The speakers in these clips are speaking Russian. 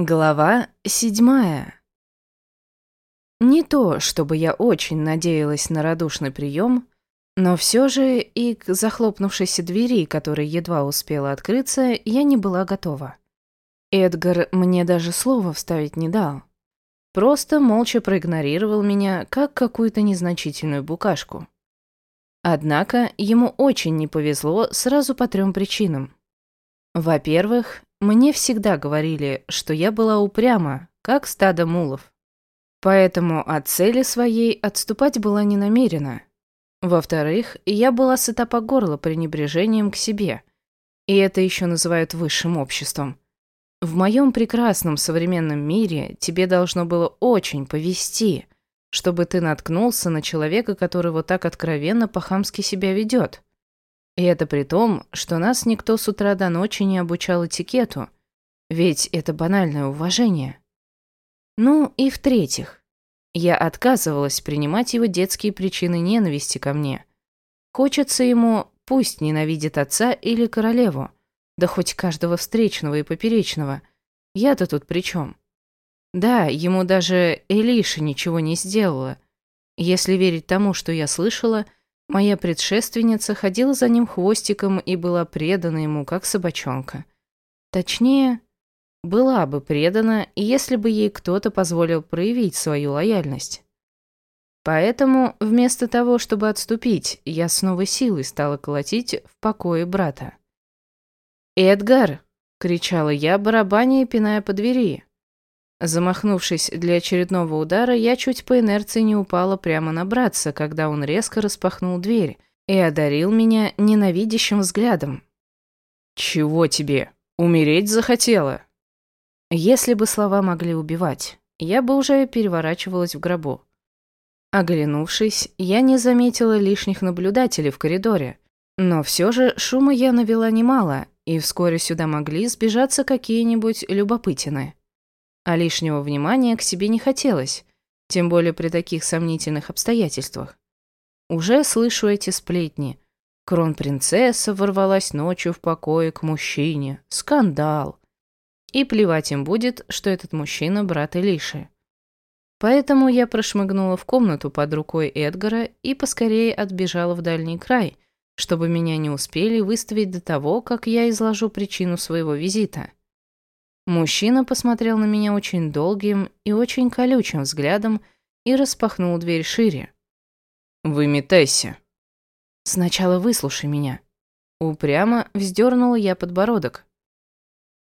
Глава седьмая. Не то, чтобы я очень надеялась на радушный прием, но все же и к захлопнувшейся двери, которая едва успела открыться, я не была готова. Эдгар мне даже слова вставить не дал. Просто молча проигнорировал меня, как какую-то незначительную букашку. Однако ему очень не повезло сразу по трем причинам. Во-первых, мне всегда говорили, что я была упряма, как стадо мулов. Поэтому от цели своей отступать была не намерена. Во-вторых, я была сыта по горло пренебрежением к себе. И это еще называют высшим обществом. В моем прекрасном современном мире тебе должно было очень повести, чтобы ты наткнулся на человека, который вот так откровенно по-хамски себя ведет. И это при том, что нас никто с утра до ночи не обучал этикету, ведь это банальное уважение. Ну и в-третьих, я отказывалась принимать его детские причины ненависти ко мне. Хочется ему, пусть ненавидит отца или королеву, да хоть каждого встречного и поперечного. Я-то тут при чем? Да, ему даже Элиша ничего не сделала. Если верить тому, что я слышала – Моя предшественница ходила за ним хвостиком и была предана ему, как собачонка. Точнее, была бы предана, если бы ей кто-то позволил проявить свою лояльность. Поэтому, вместо того, чтобы отступить, я с новой силой стала колотить в покое брата. «Эдгар!» — кричала я, барабаня и пиная по двери. Замахнувшись для очередного удара, я чуть по инерции не упала прямо на братца, когда он резко распахнул дверь и одарил меня ненавидящим взглядом. «Чего тебе? Умереть захотела?» Если бы слова могли убивать, я бы уже переворачивалась в гробу. Оглянувшись, я не заметила лишних наблюдателей в коридоре, но все же шума я навела немало, и вскоре сюда могли сбежаться какие-нибудь любопытины а лишнего внимания к себе не хотелось, тем более при таких сомнительных обстоятельствах. Уже слышу эти сплетни. Кронпринцесса ворвалась ночью в покое к мужчине. Скандал. И плевать им будет, что этот мужчина брат Илиши. Поэтому я прошмыгнула в комнату под рукой Эдгара и поскорее отбежала в дальний край, чтобы меня не успели выставить до того, как я изложу причину своего визита. Мужчина посмотрел на меня очень долгим и очень колючим взглядом и распахнул дверь шире. «Выметайся». «Сначала выслушай меня». Упрямо вздернула я подбородок.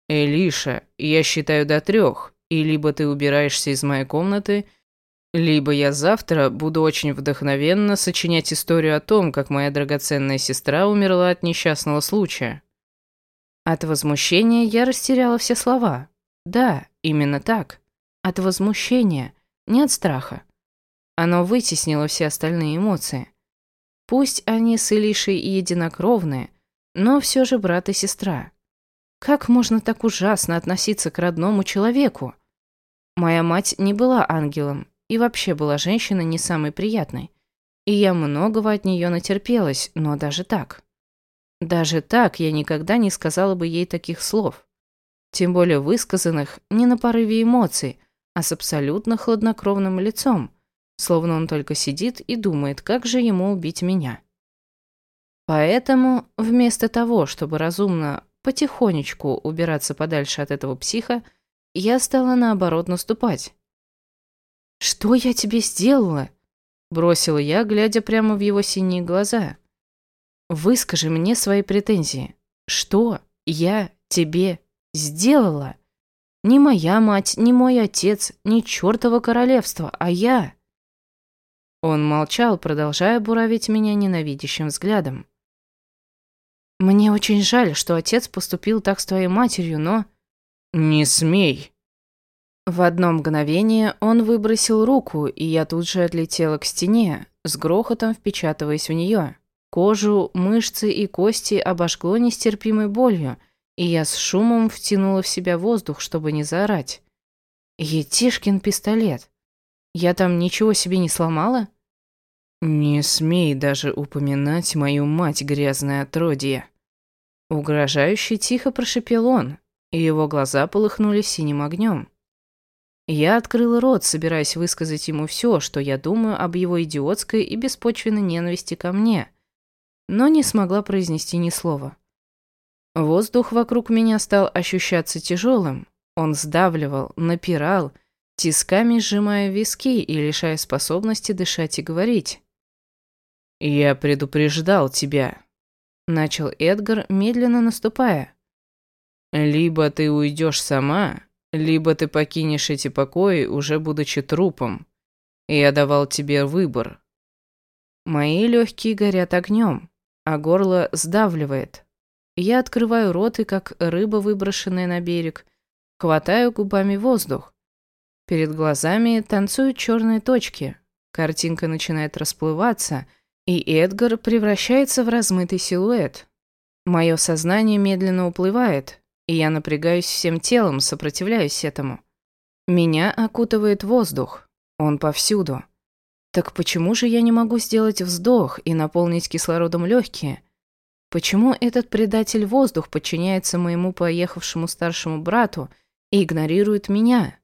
«Элиша, я считаю до трех, и либо ты убираешься из моей комнаты, либо я завтра буду очень вдохновенно сочинять историю о том, как моя драгоценная сестра умерла от несчастного случая». От возмущения я растеряла все слова. Да, именно так. От возмущения, не от страха. Оно вытеснило все остальные эмоции. Пусть они с Илишей и единокровные, но все же брат и сестра. Как можно так ужасно относиться к родному человеку? Моя мать не была ангелом и вообще была женщиной не самой приятной. И я многого от нее натерпелась, но даже так. Даже так я никогда не сказала бы ей таких слов. Тем более высказанных не на порыве эмоций, а с абсолютно хладнокровным лицом, словно он только сидит и думает, как же ему убить меня. Поэтому, вместо того, чтобы разумно, потихонечку убираться подальше от этого психа, я стала наоборот наступать. «Что я тебе сделала?» – бросила я, глядя прямо в его синие глаза. Выскажи мне свои претензии. Что я тебе сделала? Не моя мать, не мой отец, не чертово королевство, а я. Он молчал, продолжая буравить меня ненавидящим взглядом. Мне очень жаль, что отец поступил так с твоей матерью, но... Не смей. В одно мгновение он выбросил руку, и я тут же отлетела к стене, с грохотом впечатываясь в нее. Кожу, мышцы и кости обожгло нестерпимой болью, и я с шумом втянула в себя воздух, чтобы не заорать. Етишкин пистолет. Я там ничего себе не сломала? Не смей даже упоминать мою мать, грязное отродье. Угрожающе тихо прошипел он, и его глаза полыхнули синим огнем. Я открыла рот, собираясь высказать ему все, что я думаю об его идиотской и беспочвенной ненависти ко мне, но не смогла произнести ни слова. Воздух вокруг меня стал ощущаться тяжелым, он сдавливал, напирал, тисками сжимая виски и лишая способности дышать и говорить. «Я предупреждал тебя», — начал Эдгар, медленно наступая. «Либо ты уйдешь сама, либо ты покинешь эти покои, уже будучи трупом. Я давал тебе выбор. Мои легкие горят огнем, а горло сдавливает. Я открываю рот и, как рыба, выброшенная на берег, хватаю губами воздух. Перед глазами танцуют черные точки. Картинка начинает расплываться, и Эдгар превращается в размытый силуэт. Мое сознание медленно уплывает, и я напрягаюсь всем телом, сопротивляюсь этому. Меня окутывает воздух, он повсюду. Так почему же я не могу сделать вздох и наполнить кислородом легкие? Почему этот предатель воздух подчиняется моему поехавшему старшему брату и игнорирует меня?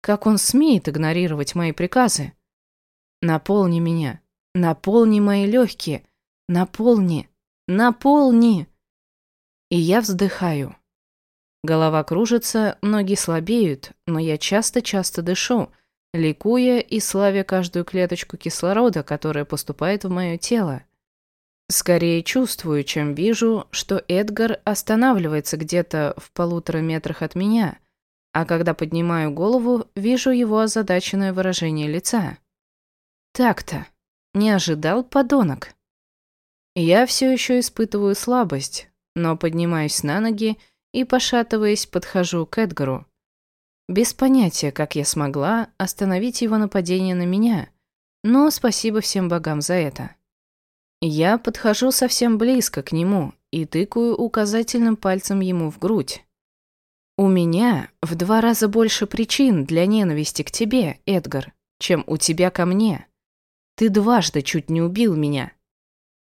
Как он смеет игнорировать мои приказы? Наполни меня, наполни мои легкие, наполни, наполни. И я вздыхаю. Голова кружится, ноги слабеют, но я часто-часто дышу, ликуя и славя каждую клеточку кислорода, которая поступает в мое тело. Скорее чувствую, чем вижу, что Эдгар останавливается где-то в полутора метрах от меня, а когда поднимаю голову, вижу его озадаченное выражение лица. Так-то. Не ожидал подонок. Я все еще испытываю слабость, но поднимаюсь на ноги и, пошатываясь, подхожу к Эдгару. Без понятия, как я смогла остановить его нападение на меня, но спасибо всем богам за это. Я подхожу совсем близко к нему и тыкаю указательным пальцем ему в грудь. «У меня в два раза больше причин для ненависти к тебе, Эдгар, чем у тебя ко мне. Ты дважды чуть не убил меня».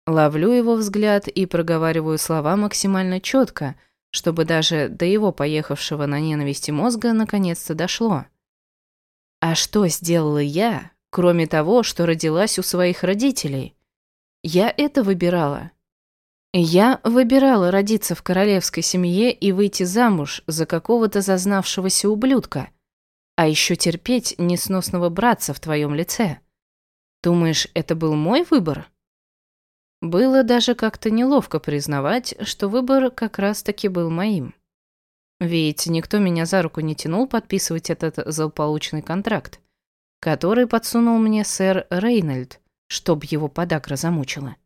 Ловлю его взгляд и проговариваю слова максимально четко, чтобы даже до его поехавшего на ненависти мозга наконец-то дошло. А что сделала я, кроме того, что родилась у своих родителей? Я это выбирала. Я выбирала родиться в королевской семье и выйти замуж за какого-то зазнавшегося ублюдка, а еще терпеть несносного братца в твоем лице. Думаешь, это был мой выбор? Было даже как-то неловко признавать, что выбор как раз-таки был моим. Ведь никто меня за руку не тянул подписывать этот злополучный контракт, который подсунул мне сэр Рейнольд, чтоб его подагра замучила.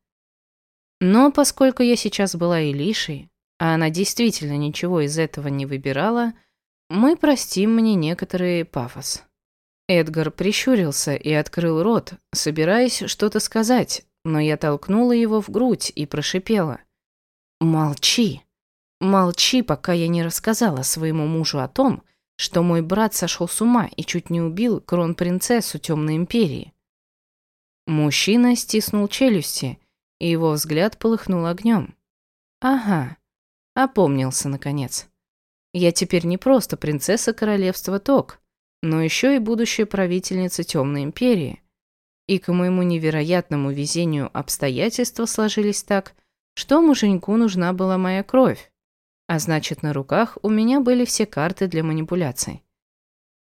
Но поскольку я сейчас была Илишей, а она действительно ничего из этого не выбирала, мы простим мне некоторый пафос. Эдгар прищурился и открыл рот, собираясь что-то сказать, но я толкнула его в грудь и прошипела. «Молчи! Молчи, пока я не рассказала своему мужу о том, что мой брат сошел с ума и чуть не убил кронпринцессу Темной Империи». Мужчина стиснул челюсти, и его взгляд полыхнул огнем. «Ага, опомнился, наконец. Я теперь не просто принцесса королевства Ток, но еще и будущая правительница Темной Империи. И к моему невероятному везению обстоятельства сложились так, что муженьку нужна была моя кровь. А значит, на руках у меня были все карты для манипуляций.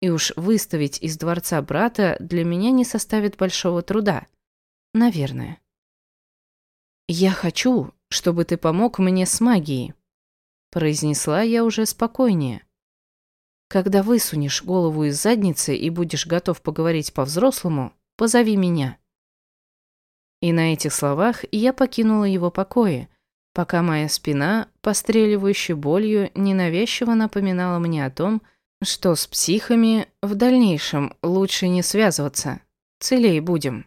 И уж выставить из дворца брата для меня не составит большого труда. Наверное. «Я хочу, чтобы ты помог мне с магией», – произнесла я уже спокойнее. «Когда высунешь голову из задницы и будешь готов поговорить по-взрослому, Позови меня». И на этих словах я покинула его покои, пока моя спина, постреливающая болью, ненавязчиво напоминала мне о том, что с психами в дальнейшем лучше не связываться. Целей будем.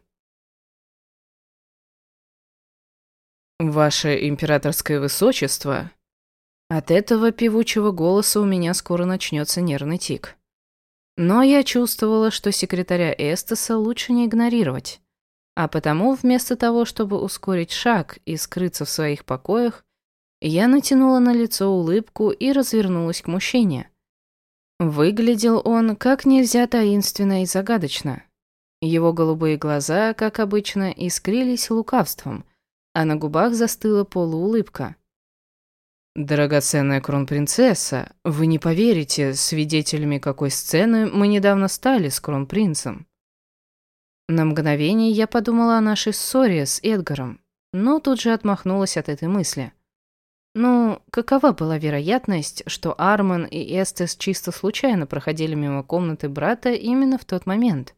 «Ваше императорское высочество...» От этого певучего голоса у меня скоро начнется нервный тик. Но я чувствовала, что секретаря Эстеса лучше не игнорировать. А потому, вместо того, чтобы ускорить шаг и скрыться в своих покоях, Я натянула на лицо улыбку и развернулась к мужчине. Выглядел он как нельзя таинственно и загадочно. Его голубые глаза, как обычно, искрились лукавством, а на губах застыла полуулыбка. «Драгоценная кронпринцесса, вы не поверите, свидетелями какой сцены мы недавно стали с кронпринцем». На мгновение я подумала о нашей ссоре с Эдгаром, но тут же отмахнулась от этой мысли. Ну, какова была вероятность, что Арман и Эстес чисто случайно проходили мимо комнаты брата именно в тот момент,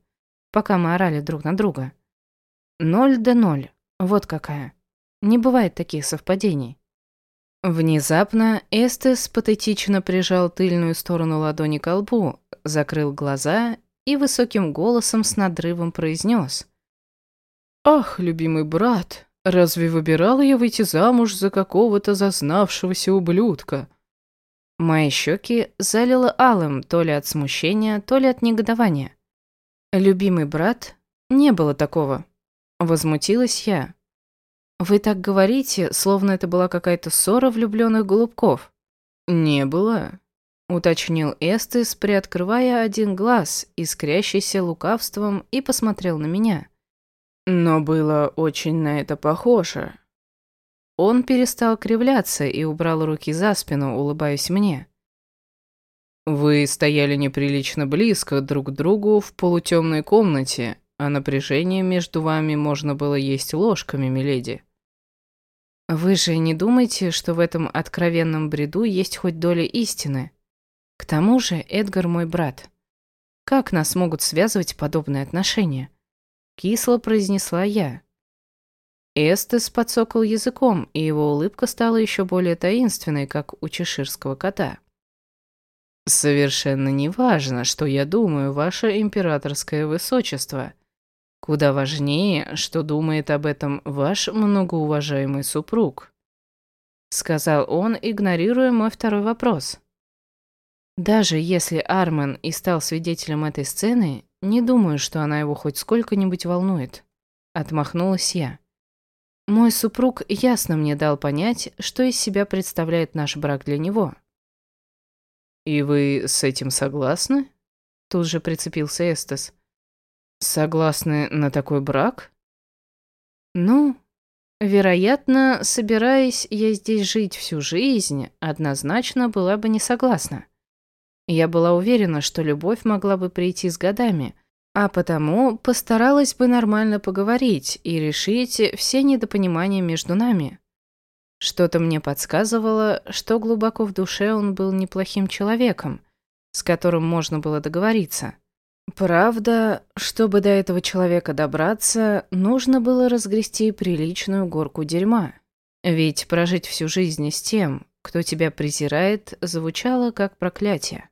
пока мы орали друг на друга? Ноль да ноль. Вот какая. Не бывает таких совпадений. Внезапно Эстес патетично прижал тыльную сторону ладони к лбу, закрыл глаза и высоким голосом с надрывом произнес. «Ах, любимый брат, Разве выбирала я выйти замуж за какого-то зазнавшегося ублюдка? Мои щеки залило алым то ли от смущения, то ли от негодования. Любимый брат? Не было такого. Возмутилась я. Вы так говорите, словно это была какая-то ссора влюбленных голубков. Не было, уточнил Эстес, приоткрывая один глаз, искрящийся лукавством, и посмотрел на меня. Но было очень на это похоже. Он перестал кривляться и убрал руки за спину, улыбаясь мне. Вы стояли неприлично близко друг к другу в полутемной комнате, а напряжение между вами можно было есть ложками, миледи. Вы же не думаете, что в этом откровенном бреду есть хоть доля истины? К тому же Эдгар мой брат. Как нас могут связывать подобные отношения? Кисло произнесла я. Эстес подсокал языком, и его улыбка стала еще более таинственной, как у чеширского кота. «Совершенно не важно, что я думаю, ваше императорское высочество. Куда важнее, что думает об этом ваш многоуважаемый супруг», сказал он, игнорируя мой второй вопрос. Даже если Армен и стал свидетелем этой сцены, не думаю, что она его хоть сколько-нибудь волнует. Отмахнулась я. Мой супруг ясно мне дал понять, что из себя представляет наш брак для него. «И вы с этим согласны?» Тут же прицепился Эстес. «Согласны на такой брак?» «Ну, вероятно, собираясь я здесь жить всю жизнь, однозначно была бы не согласна. Я была уверена, что любовь могла бы прийти с годами, а потому постаралась бы нормально поговорить и решить все недопонимания между нами. Что-то мне подсказывало, что глубоко в душе он был неплохим человеком, с которым можно было договориться. Правда, чтобы до этого человека добраться, нужно было разгрести приличную горку дерьма. Ведь прожить всю жизнь с тем, кто тебя презирает, звучало как проклятие.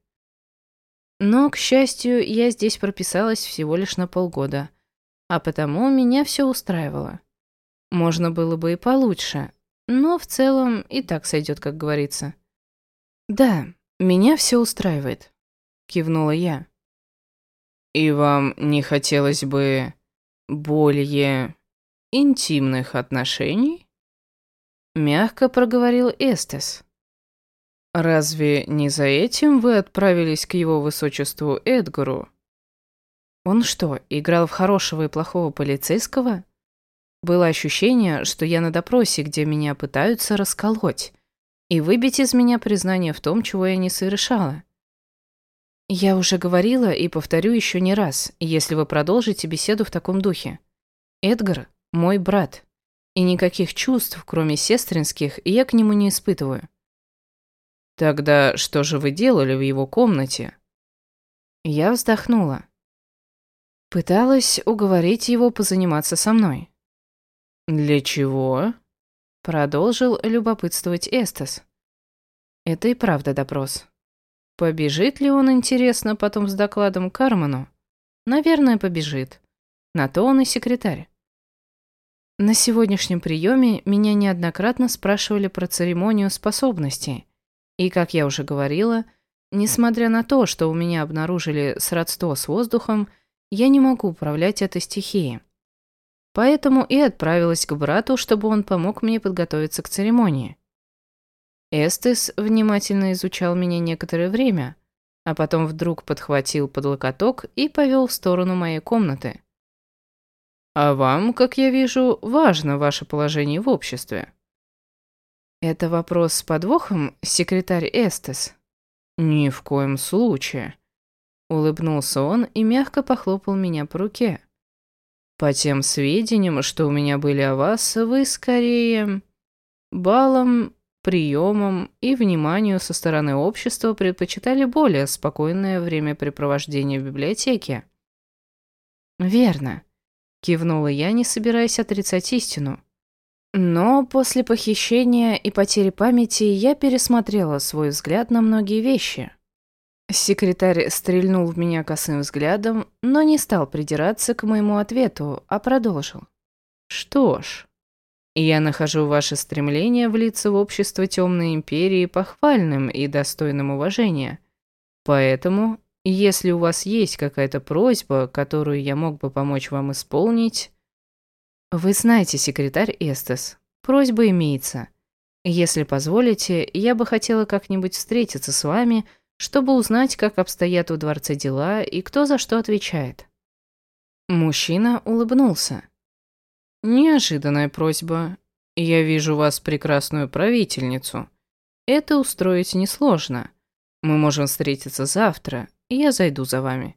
Но, к счастью, я здесь прописалась всего лишь на полгода, а потому меня все устраивало. Можно было бы и получше, но в целом и так сойдет, как говорится. «Да, меня все устраивает», — кивнула я. «И вам не хотелось бы более интимных отношений?» Мягко проговорил Эстес. «Разве не за этим вы отправились к его высочеству Эдгару?» Он что, играл в хорошего и плохого полицейского? Было ощущение, что я на допросе, где меня пытаются расколоть и выбить из меня признание в том, чего я не совершала. Я уже говорила и повторю еще не раз, если вы продолжите беседу в таком духе. Эдгар – мой брат, и никаких чувств, кроме сестринских, я к нему не испытываю. Тогда что же вы делали в его комнате? Я вздохнула. Пыталась уговорить его позаниматься со мной. Для чего? Продолжил любопытствовать Эстас. Это и правда допрос. Побежит ли он, интересно, потом с докладом Карману? Наверное, побежит. На то он и секретарь. На сегодняшнем приеме меня неоднократно спрашивали про церемонию способностей, и, как я уже говорила, несмотря на то, что у меня обнаружили сродство с воздухом, я не могу управлять этой стихией. Поэтому и отправилась к брату, чтобы он помог мне подготовиться к церемонии. Эстес внимательно изучал меня некоторое время, а потом вдруг подхватил под локоток и повел в сторону моей комнаты. «А вам, как я вижу, важно ваше положение в обществе». «Это вопрос с подвохом, секретарь Эстес?» «Ни в коем случае», — улыбнулся он и мягко похлопал меня по руке. «По тем сведениям, что у меня были о вас, вы скорее балом приемам и вниманию со стороны общества предпочитали более спокойное времяпрепровождение в библиотеке. «Верно», — кивнула я, не собираясь отрицать истину. Но после похищения и потери памяти я пересмотрела свой взгляд на многие вещи. Секретарь стрельнул в меня косым взглядом, но не стал придираться к моему ответу, а продолжил. «Что ж, я нахожу ваше стремление влиться в общество Темной Империи похвальным и достойным уважения. Поэтому, если у вас есть какая-то просьба, которую я мог бы помочь вам исполнить... Вы знаете, секретарь Эстес, просьба имеется. Если позволите, я бы хотела как-нибудь встретиться с вами, чтобы узнать, как обстоят у дворца дела и кто за что отвечает. Мужчина улыбнулся. Неожиданная просьба. Я вижу вас прекрасную правительницу. Это устроить несложно. Мы можем встретиться завтра, и я зайду за вами.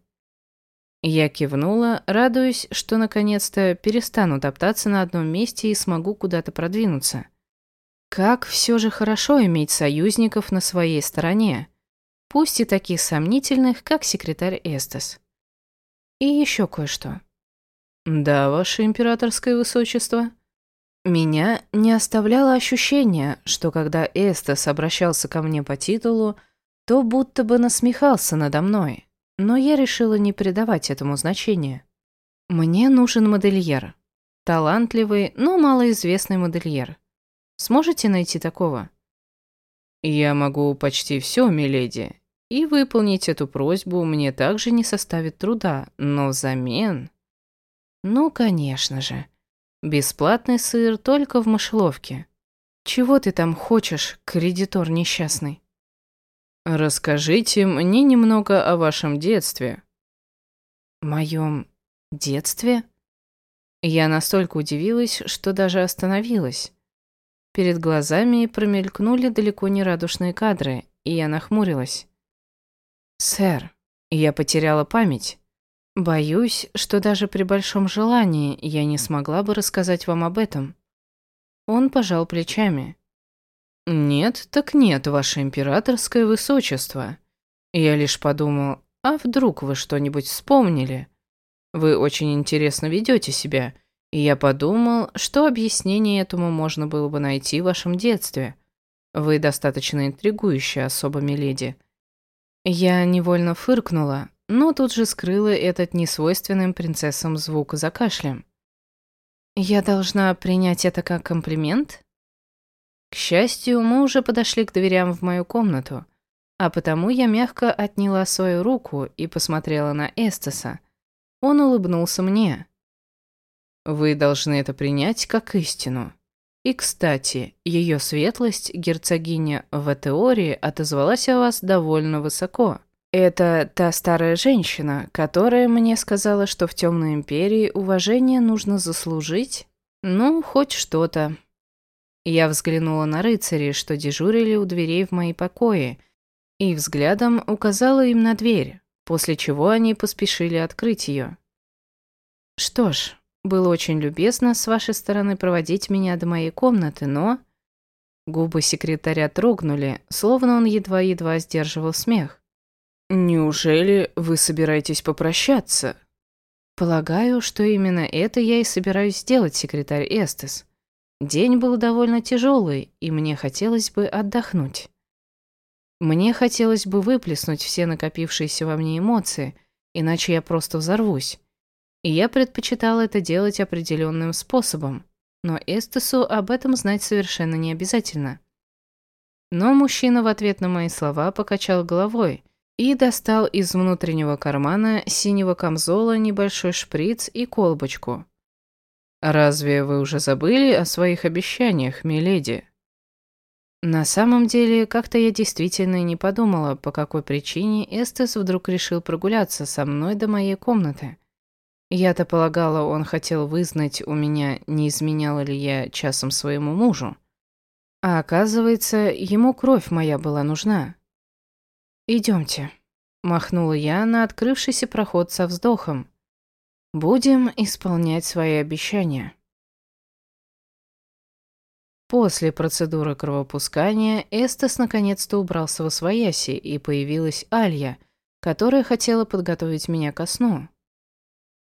Я кивнула, радуясь, что наконец-то перестану топтаться на одном месте и смогу куда-то продвинуться. Как все же хорошо иметь союзников на своей стороне, пусть и таких сомнительных, как секретарь Эстес. И еще кое-что. «Да, ваше императорское высочество». Меня не оставляло ощущение, что когда Эстас обращался ко мне по титулу, то будто бы насмехался надо мной, но я решила не придавать этому значения. Мне нужен модельер. Талантливый, но малоизвестный модельер. Сможете найти такого? Я могу почти все, миледи, и выполнить эту просьбу мне также не составит труда, но взамен... Ну, конечно же. Бесплатный сыр только в мышеловке. Чего ты там хочешь, кредитор несчастный? Расскажите мне немного о вашем детстве. Моем детстве? Я настолько удивилась, что даже остановилась. Перед глазами промелькнули далеко не радушные кадры, и я нахмурилась. «Сэр, я потеряла память. Боюсь, что даже при большом желании я не смогла бы рассказать вам об этом. Он пожал плечами. Нет, так нет, ваше императорское высочество. Я лишь подумал, а вдруг вы что-нибудь вспомнили? Вы очень интересно ведете себя, и я подумал, что объяснение этому можно было бы найти в вашем детстве. Вы достаточно интригующая особа, миледи. Я невольно фыркнула, но тут же скрыла этот несвойственным принцессам звук за кашлем. «Я должна принять это как комплимент?» К счастью, мы уже подошли к дверям в мою комнату, а потому я мягко отняла свою руку и посмотрела на Эстеса. Он улыбнулся мне. «Вы должны это принять как истину. И, кстати, ее светлость, герцогиня в теории, отозвалась о вас довольно высоко». Это та старая женщина, которая мне сказала, что в Темной Империи уважение нужно заслужить. Ну, хоть что-то. Я взглянула на рыцарей, что дежурили у дверей в мои покои, и взглядом указала им на дверь, после чего они поспешили открыть ее. Что ж, было очень любезно с вашей стороны проводить меня до моей комнаты, но... Губы секретаря трогнули, словно он едва-едва сдерживал смех. «Неужели вы собираетесь попрощаться?» «Полагаю, что именно это я и собираюсь сделать, секретарь Эстес. День был довольно тяжелый, и мне хотелось бы отдохнуть. Мне хотелось бы выплеснуть все накопившиеся во мне эмоции, иначе я просто взорвусь. И я предпочитала это делать определенным способом, но Эстесу об этом знать совершенно не обязательно». Но мужчина в ответ на мои слова покачал головой – и достал из внутреннего кармана синего камзола небольшой шприц и колбочку. «Разве вы уже забыли о своих обещаниях, миледи?» На самом деле, как-то я действительно не подумала, по какой причине Эстес вдруг решил прогуляться со мной до моей комнаты. Я-то полагала, он хотел вызнать у меня, не изменяла ли я часом своему мужу. А оказывается, ему кровь моя была нужна. Идемте, махнула я на открывшийся проход со вздохом. «Будем исполнять свои обещания». После процедуры кровопускания Эстес наконец-то убрался во свояси, и появилась Алья, которая хотела подготовить меня ко сну.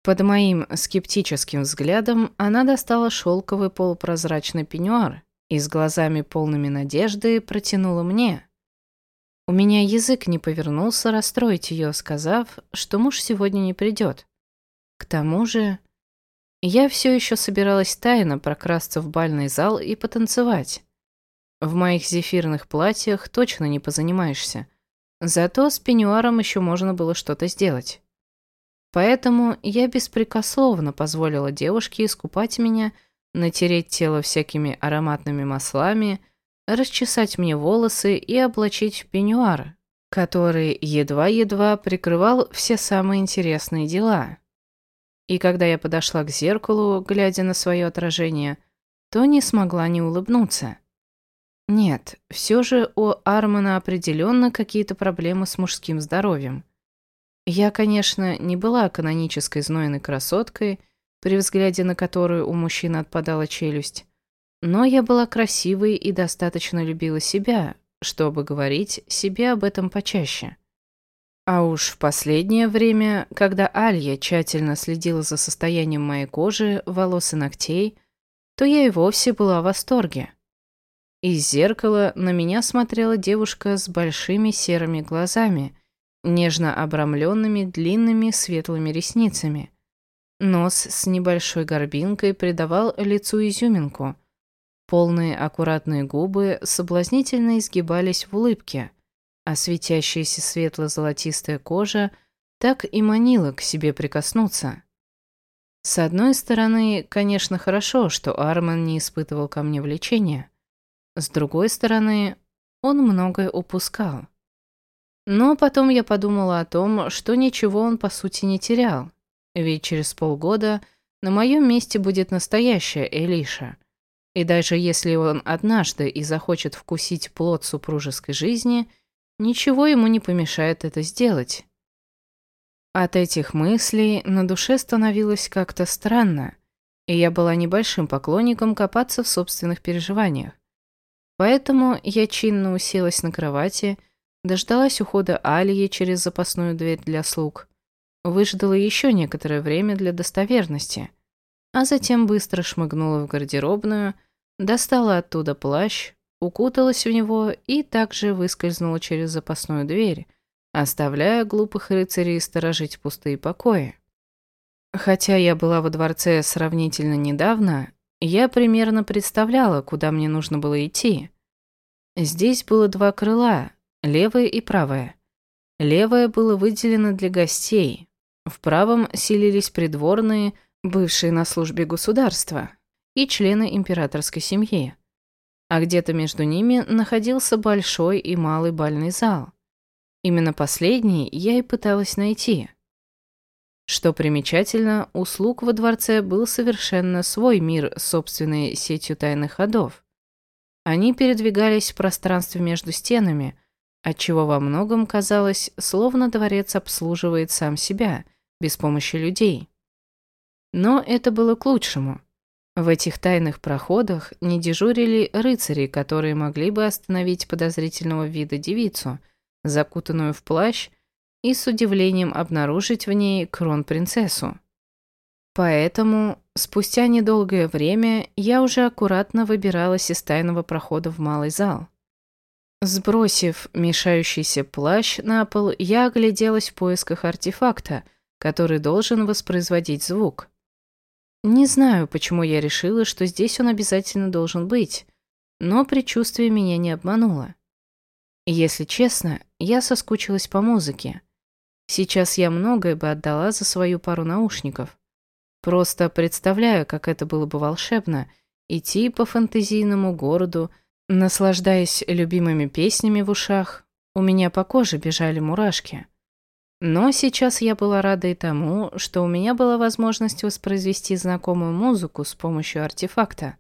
Под моим скептическим взглядом она достала шелковый полупрозрачный пеньюар и с глазами полными надежды протянула мне. У меня язык не повернулся расстроить ее, сказав, что муж сегодня не придет. К тому же... Я все еще собиралась тайно прокрасться в бальный зал и потанцевать. В моих зефирных платьях точно не позанимаешься. Зато с пеньюаром еще можно было что-то сделать. Поэтому я беспрекословно позволила девушке искупать меня, натереть тело всякими ароматными маслами, расчесать мне волосы и облачить в пеньюар, который едва-едва прикрывал все самые интересные дела. И когда я подошла к зеркалу, глядя на свое отражение, то не смогла не улыбнуться. Нет, все же у Армана определенно какие-то проблемы с мужским здоровьем. Я, конечно, не была канонической знойной красоткой, при взгляде на которую у мужчины отпадала челюсть, но я была красивой и достаточно любила себя, чтобы говорить себе об этом почаще. А уж в последнее время, когда Алья тщательно следила за состоянием моей кожи, волос и ногтей, то я и вовсе была в восторге. Из зеркала на меня смотрела девушка с большими серыми глазами, нежно обрамленными длинными светлыми ресницами. Нос с небольшой горбинкой придавал лицу изюминку. Полные аккуратные губы соблазнительно изгибались в улыбке – а светящаяся светло-золотистая кожа так и манила к себе прикоснуться. С одной стороны, конечно, хорошо, что Арман не испытывал ко мне влечения. С другой стороны, он многое упускал. Но потом я подумала о том, что ничего он по сути не терял, ведь через полгода на моем месте будет настоящая Элиша. И даже если он однажды и захочет вкусить плод супружеской жизни – Ничего ему не помешает это сделать. От этих мыслей на душе становилось как-то странно, и я была небольшим поклонником копаться в собственных переживаниях. Поэтому я чинно уселась на кровати, дождалась ухода Алии через запасную дверь для слуг, выждала еще некоторое время для достоверности, а затем быстро шмыгнула в гардеробную, достала оттуда плащ, укуталась в него и также выскользнула через запасную дверь, оставляя глупых рыцарей сторожить пустые покои. Хотя я была во дворце сравнительно недавно, я примерно представляла, куда мне нужно было идти. Здесь было два крыла, левое и правое. Левое было выделено для гостей, в правом селились придворные, бывшие на службе государства, и члены императорской семьи а где-то между ними находился большой и малый бальный зал. Именно последний я и пыталась найти. Что примечательно, у слуг во дворце был совершенно свой мир с собственной сетью тайных ходов. Они передвигались в пространстве между стенами, отчего во многом казалось, словно дворец обслуживает сам себя, без помощи людей. Но это было к лучшему – в этих тайных проходах не дежурили рыцари, которые могли бы остановить подозрительного вида девицу, закутанную в плащ, и с удивлением обнаружить в ней кронпринцессу. Поэтому, спустя недолгое время, я уже аккуратно выбиралась из тайного прохода в малый зал. Сбросив мешающийся плащ на пол, я огляделась в поисках артефакта, который должен воспроизводить звук. Не знаю, почему я решила, что здесь он обязательно должен быть, но предчувствие меня не обмануло. Если честно, я соскучилась по музыке. Сейчас я многое бы отдала за свою пару наушников. Просто представляю, как это было бы волшебно идти по фантазийному городу, Наслаждаясь любимыми песнями в ушах, у меня по коже бежали мурашки. Но сейчас я была рада и тому, что у меня была возможность воспроизвести знакомую музыку с помощью артефакта.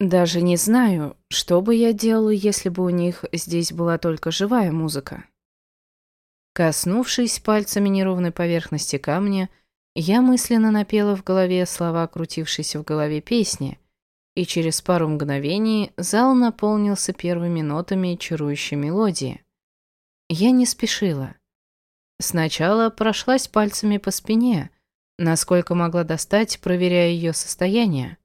Даже не знаю, что бы я делала, если бы у них здесь была только живая музыка. Коснувшись пальцами неровной поверхности камня, я мысленно напела в голове слова крутившейся в голове песни, и через пару мгновений зал наполнился первыми нотами чарующей мелодии. Я не спешила. Сначала прошлась пальцами по спине, насколько могла достать, проверяя ее состояние.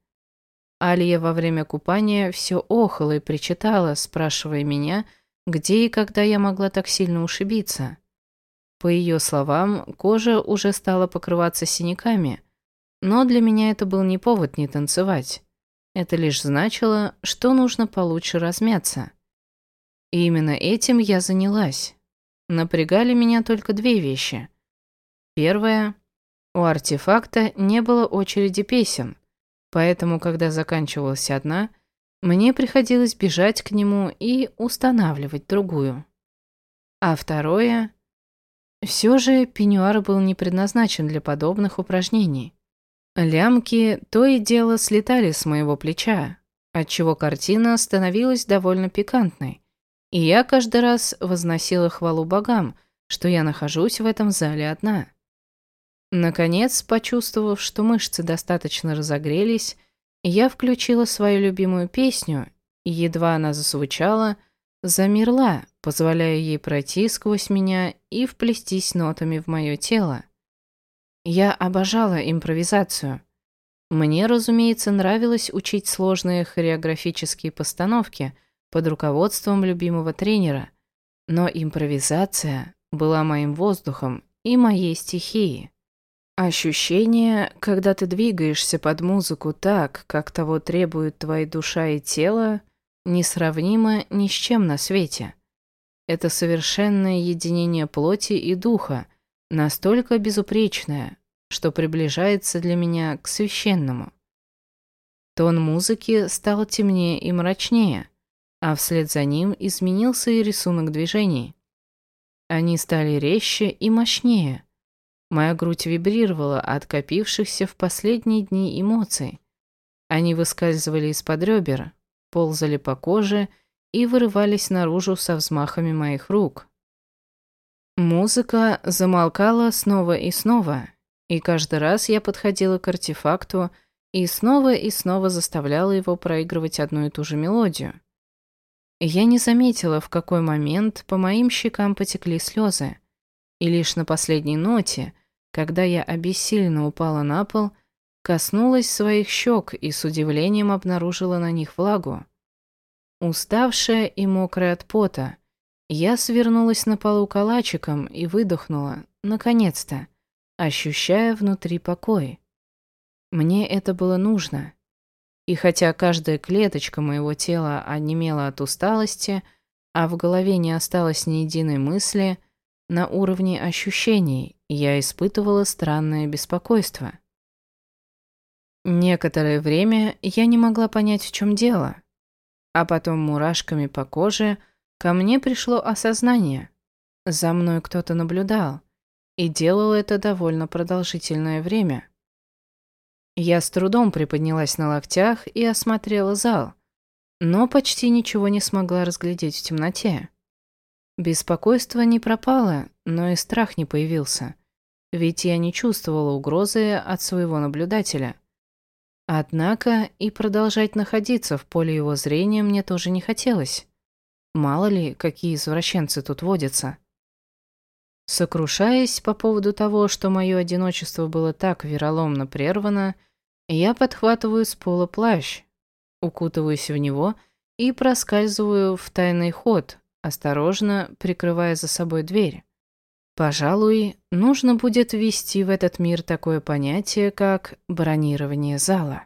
Алия во время купания все охала и причитала, спрашивая меня, где и когда я могла так сильно ушибиться. По ее словам, кожа уже стала покрываться синяками, но для меня это был не повод не танцевать. Это лишь значило, что нужно получше размяться. И именно этим я занялась. Напрягали меня только две вещи. Первое. У артефакта не было очереди песен, Поэтому, когда заканчивалась одна, мне приходилось бежать к нему и устанавливать другую. А второе... Все же пеньюар был не предназначен для подобных упражнений. Лямки то и дело слетали с моего плеча, отчего картина становилась довольно пикантной, и я каждый раз возносила хвалу богам, что я нахожусь в этом зале одна. Наконец, почувствовав, что мышцы достаточно разогрелись, я включила свою любимую песню, и едва она зазвучала, замерла, позволяя ей пройти сквозь меня и вплестись нотами в мое тело. Я обожала импровизацию. Мне, разумеется, нравилось учить сложные хореографические постановки под руководством любимого тренера, но импровизация была моим воздухом и моей стихией. Ощущение, когда ты двигаешься под музыку так, как того требуют твои душа и тело, несравнимо ни с чем на свете. Это совершенное единение плоти и духа, настолько безупречное, что приближается для меня к священному. Тон музыки стал темнее и мрачнее, а вслед за ним изменился и рисунок движений. Они стали резче и мощнее – Моя грудь вибрировала от копившихся в последние дни эмоций. Они выскальзывали из-под ребер, ползали по коже и вырывались наружу со взмахами моих рук. Музыка замолкала снова и снова, и каждый раз я подходила к артефакту и снова и снова заставляла его проигрывать одну и ту же мелодию. Я не заметила, в какой момент по моим щекам потекли слезы, и лишь на последней ноте, когда я обессиленно упала на пол, коснулась своих щек и с удивлением обнаружила на них влагу. Уставшая и мокрая от пота, я свернулась на полу калачиком и выдохнула, наконец-то, ощущая внутри покой. Мне это было нужно. И хотя каждая клеточка моего тела онемела от усталости, а в голове не осталось ни единой мысли, на уровне ощущений я испытывала странное беспокойство. Некоторое время я не могла понять, в чем дело. А потом мурашками по коже ко мне пришло осознание. За мной кто-то наблюдал и делал это довольно продолжительное время. Я с трудом приподнялась на локтях и осмотрела зал, но почти ничего не смогла разглядеть в темноте. Беспокойство не пропало, но и страх не появился ведь я не чувствовала угрозы от своего наблюдателя. Однако и продолжать находиться в поле его зрения мне тоже не хотелось. Мало ли, какие извращенцы тут водятся. Сокрушаясь по поводу того, что мое одиночество было так вероломно прервано, я подхватываю с пола плащ, укутываюсь в него и проскальзываю в тайный ход, осторожно прикрывая за собой дверь. Пожалуй, нужно будет ввести в этот мир такое понятие, как бронирование зала.